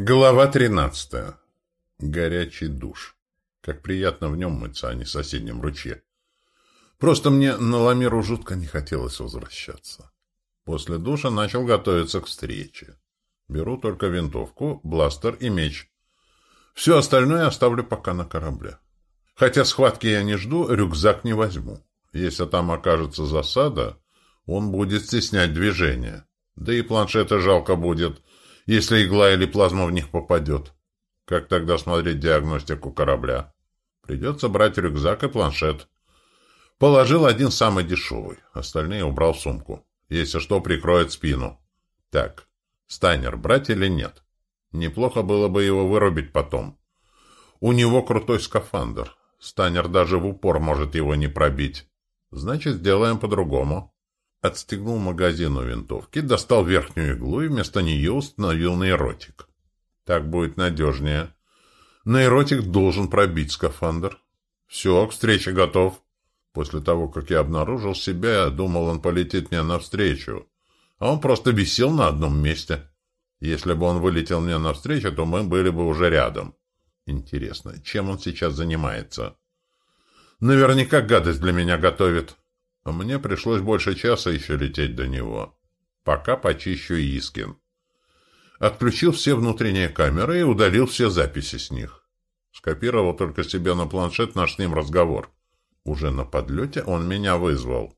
Глава 13. Горячий душ. Как приятно в нем мыться, а не в соседнем ручье. Просто мне на Ламиру жутко не хотелось возвращаться. После душа начал готовиться к встрече. Беру только винтовку, бластер и меч. Все остальное оставлю пока на корабле. Хотя схватки я не жду, рюкзак не возьму. Если там окажется засада, он будет стеснять движение. Да и планшеты жалко будет — если игла или плазма в них попадет. Как тогда смотреть диагностику корабля? Придется брать рюкзак и планшет. Положил один самый дешевый, остальные убрал в сумку. Если что, прикроет спину. Так, Стайнер брать или нет? Неплохо было бы его вырубить потом. У него крутой скафандр. Станер даже в упор может его не пробить. Значит, сделаем по-другому. Отстегнул магазин у винтовки, достал верхнюю иглу и вместо нее установил нейротик. Так будет надежнее. Нейротик должен пробить скафандр. Все, к встрече готов. После того, как я обнаружил себя, я думал, он полетит мне навстречу. А он просто висел на одном месте. Если бы он вылетел мне навстречу, то мы были бы уже рядом. Интересно, чем он сейчас занимается? Наверняка гадость для меня готовит. Мне пришлось больше часа еще лететь до него. Пока почищу Искин. Отключил все внутренние камеры и удалил все записи с них. Скопировал только себе на планшет наш с ним разговор. Уже на подлете он меня вызвал.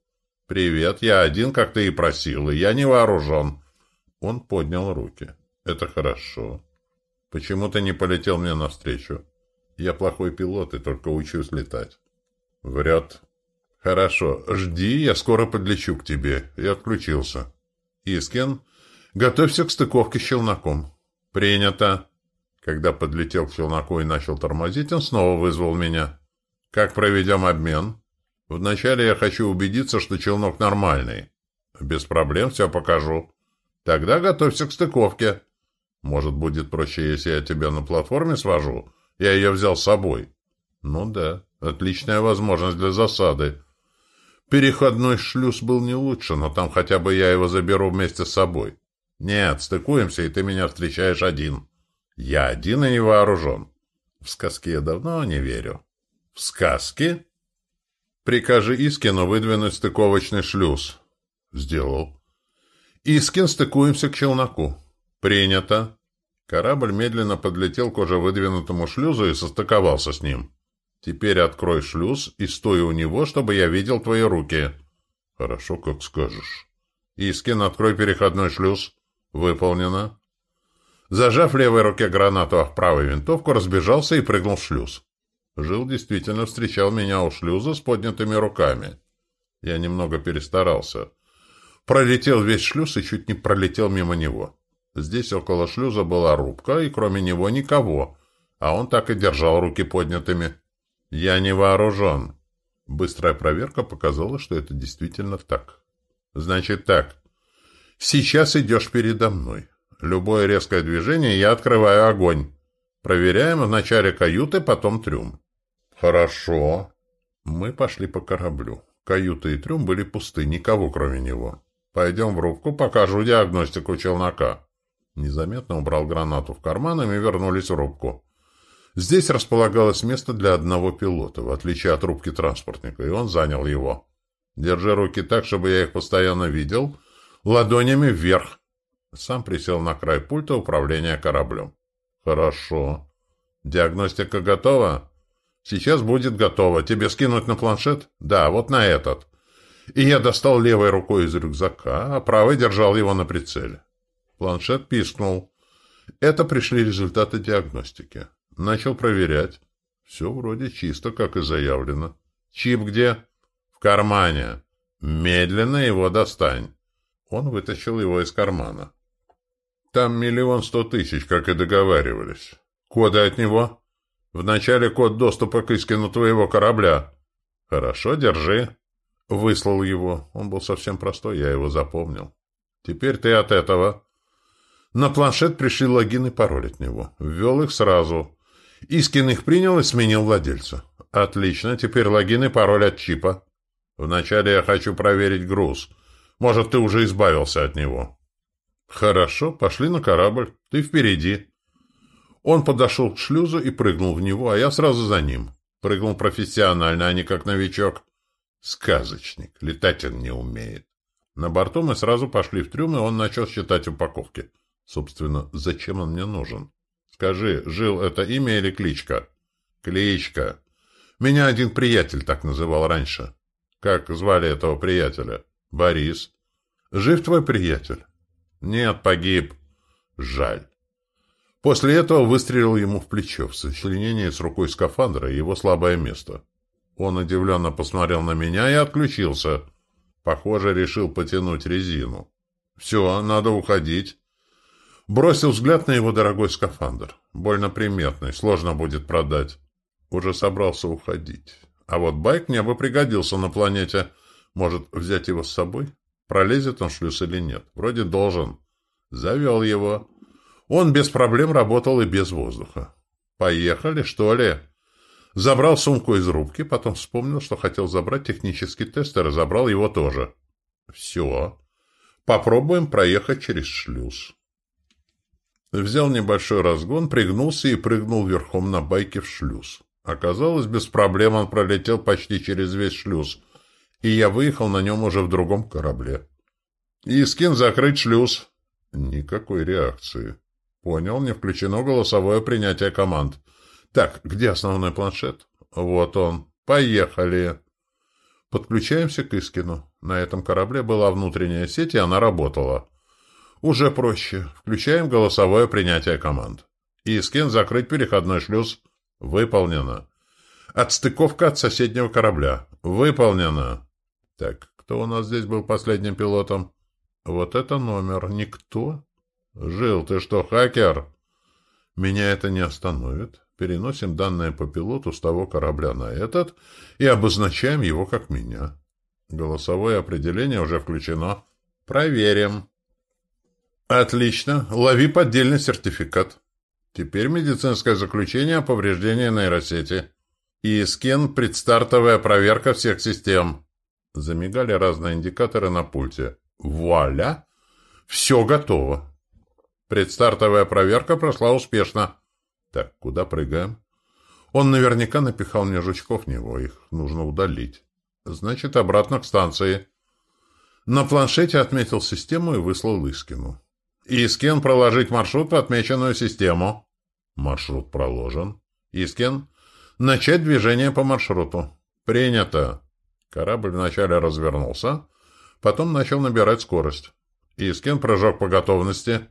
«Привет, я один, как ты и просил, и я не вооружен». Он поднял руки. «Это хорошо. Почему ты не полетел мне навстречу? Я плохой пилот и только учусь летать». «Врет», «Хорошо, жди, я скоро подлечу к тебе». И отключился. «Искин, готовься к стыковке с челноком». «Принято». Когда подлетел к челноку и начал тормозить, он снова вызвал меня. «Как проведем обмен?» «Вначале я хочу убедиться, что челнок нормальный». «Без проблем, все покажу». «Тогда готовься к стыковке». «Может, будет проще, если я тебя на платформе свожу? Я ее взял с собой». «Ну да, отличная возможность для засады». Переходной шлюз был не лучше, но там хотя бы я его заберу вместе с собой. Нет, стыкуемся, и ты меня встречаешь один. Я один и не вооружен. В сказки я давно не верю. В сказки? Прикажи Искину выдвинуть стыковочный шлюз. Сделал. Искин, стыкуемся к челноку. Принято. Корабль медленно подлетел к уже выдвинутому шлюзу и состыковался с ним. Теперь открой шлюз и стой у него, чтобы я видел твои руки. Хорошо, как скажешь. Искин, открой переходной шлюз. Выполнено. Зажав левой руке гранату, а в правой винтовку, разбежался и прыгнул в шлюз. Жил действительно встречал меня у шлюза с поднятыми руками. Я немного перестарался. Пролетел весь шлюз и чуть не пролетел мимо него. Здесь около шлюза была рубка, и кроме него никого, а он так и держал руки поднятыми. «Я не вооружен». Быстрая проверка показала, что это действительно так. «Значит так. Сейчас идешь передо мной. Любое резкое движение, я открываю огонь. Проверяем вначале каюты, потом трюм». «Хорошо». Мы пошли по кораблю. Каюта и трюм были пусты, никого кроме него. «Пойдем в рубку, покажу диагностику челнока». Незаметно убрал гранату в карман, и мы вернулись в рубку. Здесь располагалось место для одного пилота, в отличие от рубки транспортника, и он занял его. Держи руки так, чтобы я их постоянно видел, ладонями вверх. Сам присел на край пульта управления кораблем. Хорошо. Диагностика готова? Сейчас будет готова. Тебе скинуть на планшет? Да, вот на этот. И я достал левой рукой из рюкзака, а правой держал его на прицеле. Планшет пискнул. Это пришли результаты диагностики. Начал проверять. Все вроде чисто, как и заявлено. Чип где? В кармане. Медленно его достань. Он вытащил его из кармана. Там миллион сто тысяч, как и договаривались. Коды от него? Вначале код доступа к искину твоего корабля. Хорошо, держи. Выслал его. Он был совсем простой, я его запомнил. Теперь ты от этого. На планшет пришли логин и пароль от него. Ввел их сразу. Искин их принял и сменил владельца. Отлично, теперь логин и пароль от чипа. Вначале я хочу проверить груз. Может, ты уже избавился от него. Хорошо, пошли на корабль. Ты впереди. Он подошел к шлюзу и прыгнул в него, а я сразу за ним. Прыгнул профессионально, а не как новичок. Сказочник. Летать он не умеет. На борту мы сразу пошли в трюм, и он начал считать упаковки. Собственно, зачем он мне нужен? Скажи, Жил это имя или кличка? Кличка. Меня один приятель так называл раньше. Как звали этого приятеля? Борис. Жив твой приятель? Нет, погиб. Жаль. После этого выстрелил ему в плечо, в сочленении с рукой скафандра и его слабое место. Он удивленно посмотрел на меня и отключился. Похоже, решил потянуть резину. «Все, надо уходить». Бросил взгляд на его дорогой скафандр. Больно приметный, сложно будет продать. Уже собрался уходить. А вот байк мне бы пригодился на планете. Может, взять его с собой? Пролезет он шлюз или нет? Вроде должен. Завел его. Он без проблем работал и без воздуха. Поехали, что ли? Забрал сумку из рубки, потом вспомнил, что хотел забрать технический тест и разобрал его тоже. Все. Попробуем проехать через шлюз. Взял небольшой разгон, пригнулся и прыгнул верхом на байке в шлюз. Оказалось, без проблем он пролетел почти через весь шлюз, и я выехал на нем уже в другом корабле. «Искин, закрыть шлюз!» Никакой реакции. Понял, не включено голосовое принятие команд. Так, где основной планшет? Вот он. Поехали. Подключаемся к Искину. На этом корабле была внутренняя сеть, и она работала. Уже проще. Включаем голосовое принятие команд. Искин, закрыть переходной шлюз. Выполнено. Отстыковка от соседнего корабля. Выполнено. Так, кто у нас здесь был последним пилотом? Вот это номер. Никто? Жил, ты что, хакер? Меня это не остановит. Переносим данные по пилоту с того корабля на этот и обозначаем его как меня. Голосовое определение уже включено. Проверим. Отлично. Лови поддельный сертификат. Теперь медицинское заключение о повреждении нейросети. И скен предстартовая проверка всех систем. Замигали разные индикаторы на пульте. Вуаля! Все готово. Предстартовая проверка прошла успешно. Так, куда прыгаем? Он наверняка напихал мне жучков в него. Их нужно удалить. Значит, обратно к станции. На планшете отметил систему и выслал Искину. Искин проложить маршрут в отмеченную систему. Маршрут проложен. Искин начать движение по маршруту. Принято. Корабль вначале развернулся, потом начал набирать скорость. Искин прыжок по готовности.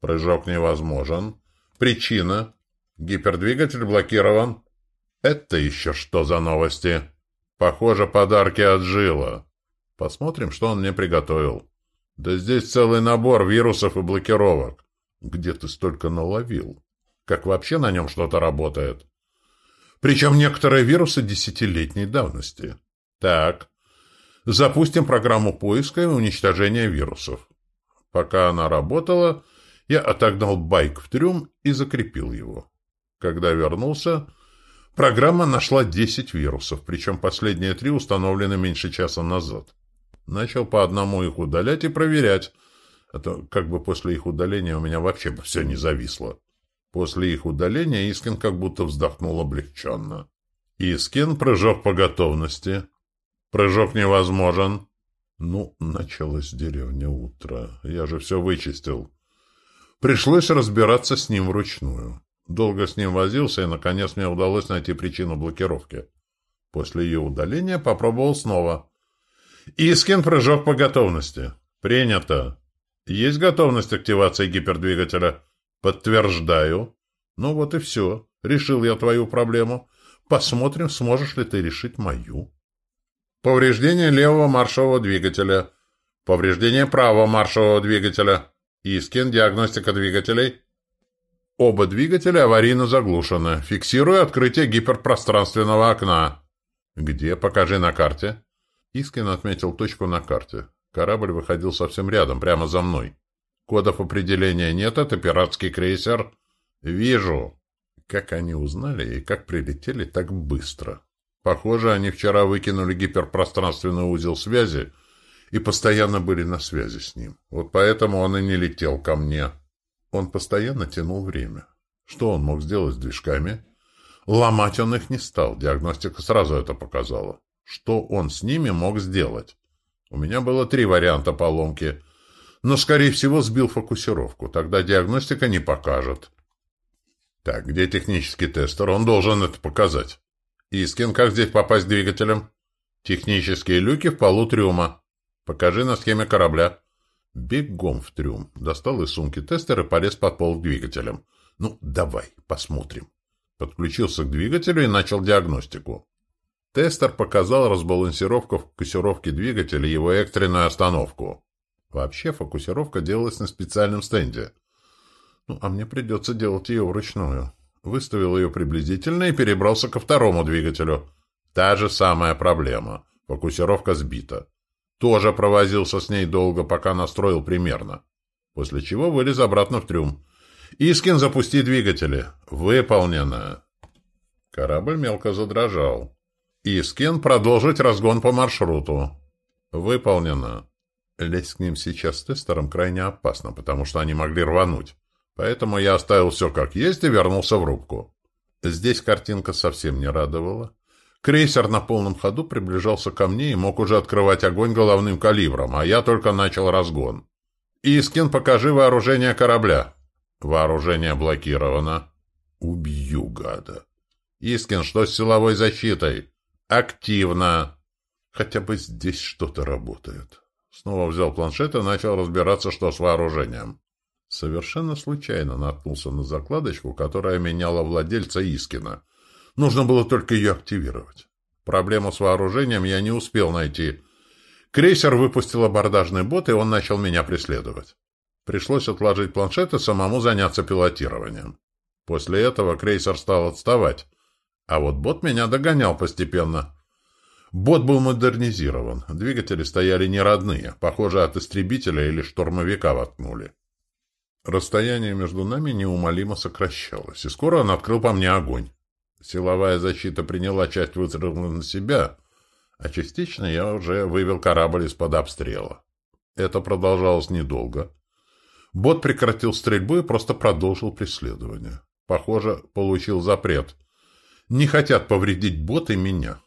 Прыжок невозможен. Причина. Гипердвигатель блокирован. Это еще что за новости? Похоже, подарки от Жила. Посмотрим, что он мне приготовил. Да здесь целый набор вирусов и блокировок. Где ты столько наловил? Как вообще на нем что-то работает? Причем некоторые вирусы десятилетней давности. Так, запустим программу поиска и уничтожения вирусов. Пока она работала, я отогнал байк в трюм и закрепил его. Когда вернулся, программа нашла 10 вирусов, причем последние три установлены меньше часа назад. Начал по одному их удалять и проверять. А то как бы после их удаления у меня вообще бы все не зависло. После их удаления Искин как будто вздохнул облегченно. Искин, прыжок по готовности. Прыжок невозможен. Ну, началось деревня утро. Я же все вычистил. Пришлось разбираться с ним вручную. Долго с ним возился, и, наконец, мне удалось найти причину блокировки. После ее удаления попробовал снова. Искин прыжок по готовности. Принято. Есть готовность активации гипердвигателя? Подтверждаю. Ну вот и все. Решил я твою проблему. Посмотрим, сможешь ли ты решить мою. Повреждение левого маршевого двигателя. Повреждение правого маршевого двигателя. Искин, диагностика двигателей. Оба двигателя аварийно заглушены. Фиксирую открытие гиперпространственного окна. Где? Покажи на карте. Искин отметил точку на карте. Корабль выходил совсем рядом, прямо за мной. Кодов определения нет, это пиратский крейсер. Вижу. Как они узнали и как прилетели так быстро. Похоже, они вчера выкинули гиперпространственный узел связи и постоянно были на связи с ним. Вот поэтому он и не летел ко мне. Он постоянно тянул время. Что он мог сделать с движками? Ломать он их не стал, диагностика сразу это показала. Что он с ними мог сделать? У меня было три варианта поломки, но, скорее всего, сбил фокусировку. Тогда диагностика не покажет. Так, где технический тестер? Он должен это показать. Искин, как здесь попасть к двигателям? Технические люки в полу трюма. Покажи на схеме корабля. Бегом в трюм. Достал из сумки тестер и полез под пол к двигателям. Ну, давай, посмотрим. Подключился к двигателю и начал диагностику. Тестер показал разбалансировку фокусировки двигателя и его экстренную остановку. Вообще фокусировка делалась на специальном стенде. Ну, а мне придется делать ее вручную. Выставил ее приблизительно и перебрался ко второму двигателю. Та же самая проблема. Фокусировка сбита. Тоже провозился с ней долго, пока настроил примерно. После чего вылез обратно в трюм. «Искин, запусти двигатели!» «Выполнено!» Корабль мелко задрожал. Искин продолжить разгон по маршруту. Выполнено. Лезть к ним сейчас с тестером крайне опасно, потому что они могли рвануть. Поэтому я оставил все как есть и вернулся в рубку. Здесь картинка совсем не радовала. Крейсер на полном ходу приближался ко мне и мог уже открывать огонь головным калибром, а я только начал разгон. «Искин, покажи вооружение корабля». «Вооружение блокировано». «Убью, гада». «Искин, что с силовой защитой?» «Активно!» «Хотя бы здесь что-то работает». Снова взял планшет и начал разбираться, что с вооружением. Совершенно случайно наткнулся на закладочку, которая меняла владельца Искина. Нужно было только ее активировать. Проблему с вооружением я не успел найти. Крейсер выпустил абордажный бот, и он начал меня преследовать. Пришлось отложить планшет и самому заняться пилотированием. После этого крейсер стал отставать. А вот бот меня догонял постепенно. Бот был модернизирован. Двигатели стояли не родные. Похоже, от истребителя или штурмовика воткнули. Расстояние между нами неумолимо сокращалось, и скоро он открыл по мне огонь. Силовая защита приняла часть выстрела на себя, а частично я уже вывел корабль из-под обстрела. Это продолжалось недолго. Бот прекратил стрельбу и просто продолжил преследование. Похоже, получил запрет — не хотят повредить бот и меня.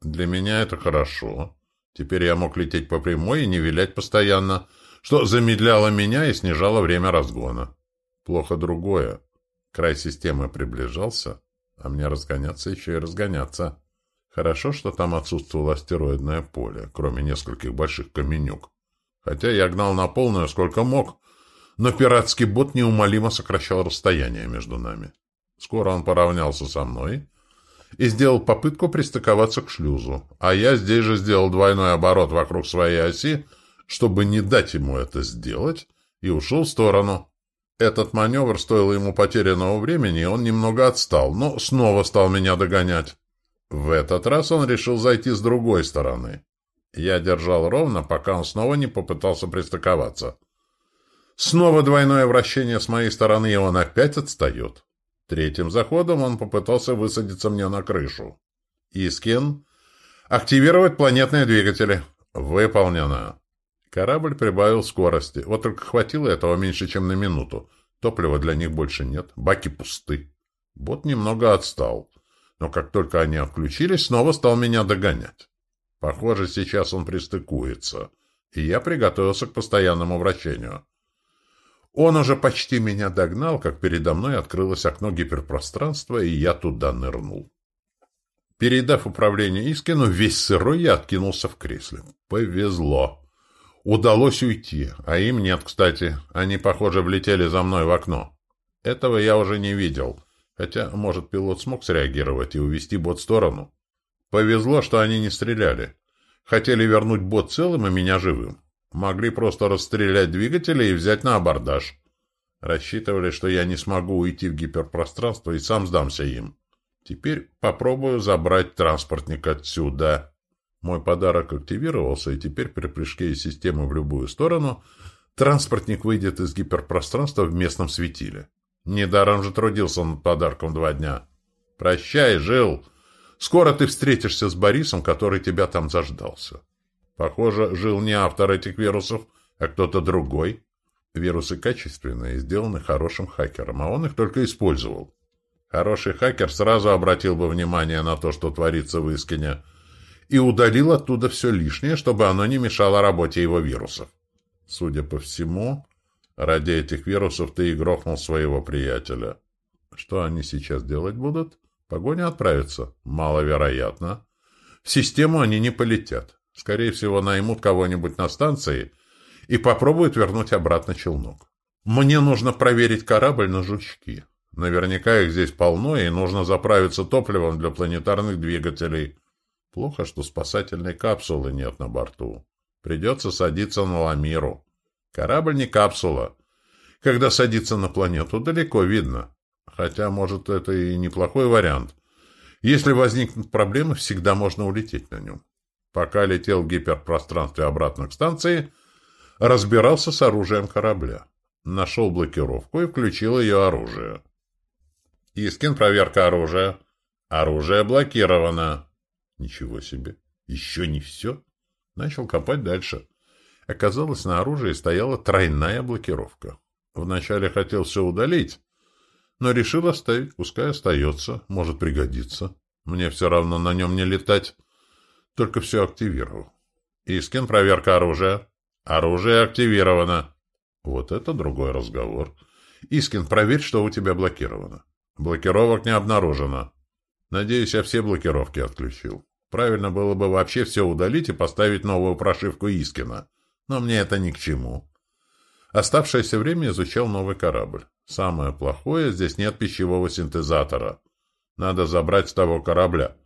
Для меня это хорошо. Теперь я мог лететь по прямой и не вилять постоянно, что замедляло меня и снижало время разгона. Плохо другое. Край системы приближался, а мне разгоняться еще и разгоняться. Хорошо, что там отсутствовало астероидное поле, кроме нескольких больших каменюк. Хотя я гнал на полную сколько мог, но пиратский бот неумолимо сокращал расстояние между нами. Скоро он поравнялся со мной и сделал попытку пристыковаться к шлюзу, а я здесь же сделал двойной оборот вокруг своей оси, чтобы не дать ему это сделать, и ушел в сторону. Этот маневр стоил ему потерянного времени, и он немного отстал, но снова стал меня догонять. В этот раз он решил зайти с другой стороны. Я держал ровно, пока он снова не попытался пристыковаться. Снова двойное вращение с моей стороны, и он опять отстает. Третьим заходом он попытался высадиться мне на крышу. Искин. Активировать планетные двигатели. Выполнено. Корабль прибавил скорости. Вот только хватило этого меньше, чем на минуту. Топлива для них больше нет. Баки пусты. Бот немного отстал. Но как только они отключились, снова стал меня догонять. Похоже, сейчас он пристыкуется. И я приготовился к постоянному вращению. Он уже почти меня догнал, как передо мной открылось окно гиперпространства, и я туда нырнул. Передав управление Искину, весь сырой я откинулся в кресле. Повезло. Удалось уйти, а им нет, кстати. Они, похоже, влетели за мной в окно. Этого я уже не видел. Хотя, может, пилот смог среагировать и увести бот в сторону. Повезло, что они не стреляли. Хотели вернуть бот целым и меня живым. Могли просто расстрелять двигатели и взять на абордаж. Рассчитывали, что я не смогу уйти в гиперпространство и сам сдамся им. Теперь попробую забрать транспортник отсюда. Мой подарок активировался, и теперь при прыжке из системы в любую сторону транспортник выйдет из гиперпространства в местном светиле. Недаром же трудился над подарком два дня. Прощай, жил. Скоро ты встретишься с Борисом, который тебя там заждался. Похоже, жил не автор этих вирусов, а кто-то другой. Вирусы качественные, сделаны хорошим хакером, а он их только использовал. Хороший хакер сразу обратил бы внимание на то, что творится в Искине, и удалил оттуда все лишнее, чтобы оно не мешало работе его вирусов. Судя по всему, ради этих вирусов ты и грохнул своего приятеля. Что они сейчас делать будут? Погоня отправится? Маловероятно. В систему они не полетят. Скорее всего, наймут кого-нибудь на станции и попробуют вернуть обратно челнок. Мне нужно проверить корабль на жучки. Наверняка их здесь полно, и нужно заправиться топливом для планетарных двигателей. Плохо, что спасательной капсулы нет на борту. Придется садиться на Ламиру. Корабль не капсула. Когда садиться на планету, далеко видно. Хотя, может, это и неплохой вариант. Если возникнут проблемы, всегда можно улететь на нем. Пока летел в гиперпространстве обратно к станции, разбирался с оружием корабля. Нашел блокировку и включил ее оружие. Искин, проверка оружия. Оружие блокировано. Ничего себе. Еще не все. Начал копать дальше. Оказалось, на оружии стояла тройная блокировка. Вначале хотел все удалить, но решил оставить, пускай остается, может пригодиться. Мне все равно на нем не летать, только все активировал. Искин, проверка оружия. Оружие активировано. Вот это другой разговор. Искин, проверь, что у тебя блокировано. Блокировок не обнаружено. Надеюсь, я все блокировки отключил. Правильно было бы вообще все удалить и поставить новую прошивку Искина. Но мне это ни к чему. Оставшееся время изучал новый корабль. Самое плохое, здесь нет пищевого синтезатора. Надо забрать с того корабля.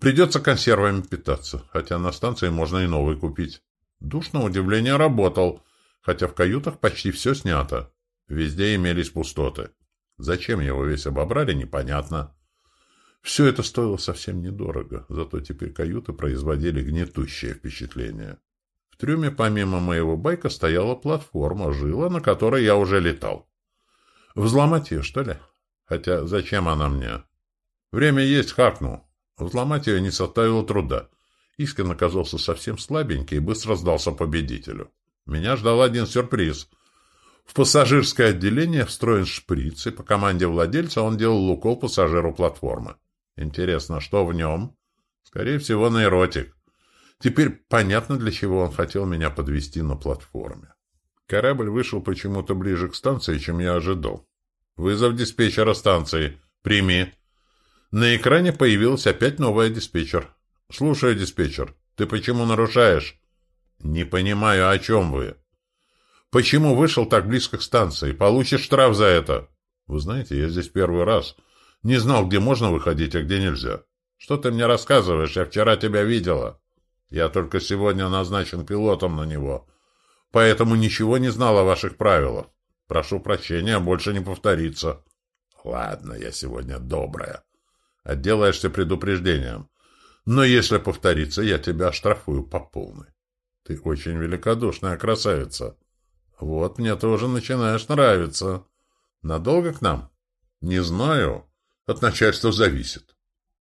Придется консервами питаться, хотя на станции можно и новый купить. Душ, на удивление, работал, хотя в каютах почти все снято. Везде имелись пустоты. Зачем его весь обобрали, непонятно. Все это стоило совсем недорого, зато теперь каюты производили гнетущее впечатление. В трюме помимо моего байка стояла платформа, жила, на которой я уже летал. Взломать ее, что ли? Хотя зачем она мне? Время есть, хакну. Взломать ее не составило труда. Искин оказался совсем слабенький и быстро сдался победителю. Меня ждал один сюрприз. В пассажирское отделение встроен шприц, и по команде владельца он делал укол пассажиру платформы. Интересно, что в нем? Скорее всего, нейротик. Теперь понятно, для чего он хотел меня подвести на платформе. Корабль вышел почему-то ближе к станции, чем я ожидал. «Вызов диспетчера станции. Прими». На экране появилась опять новая диспетчер. «Слушаю, диспетчер. Ты почему нарушаешь?» «Не понимаю, о чем вы?» «Почему вышел так близко к станции? Получишь штраф за это». «Вы знаете, я здесь первый раз. Не знал, где можно выходить, а где нельзя. Что ты мне рассказываешь? Я вчера тебя видела. Я только сегодня назначен пилотом на него. Поэтому ничего не знал о ваших правилах. Прошу прощения, больше не повторится. Ладно, я сегодня добрая. Отделаешься предупреждением. Но если повторится, я тебя оштрафую по полной. Ты очень великодушная красавица. Вот мне ты уже начинаешь нравиться. Надолго к нам? Не знаю. От начальства зависит.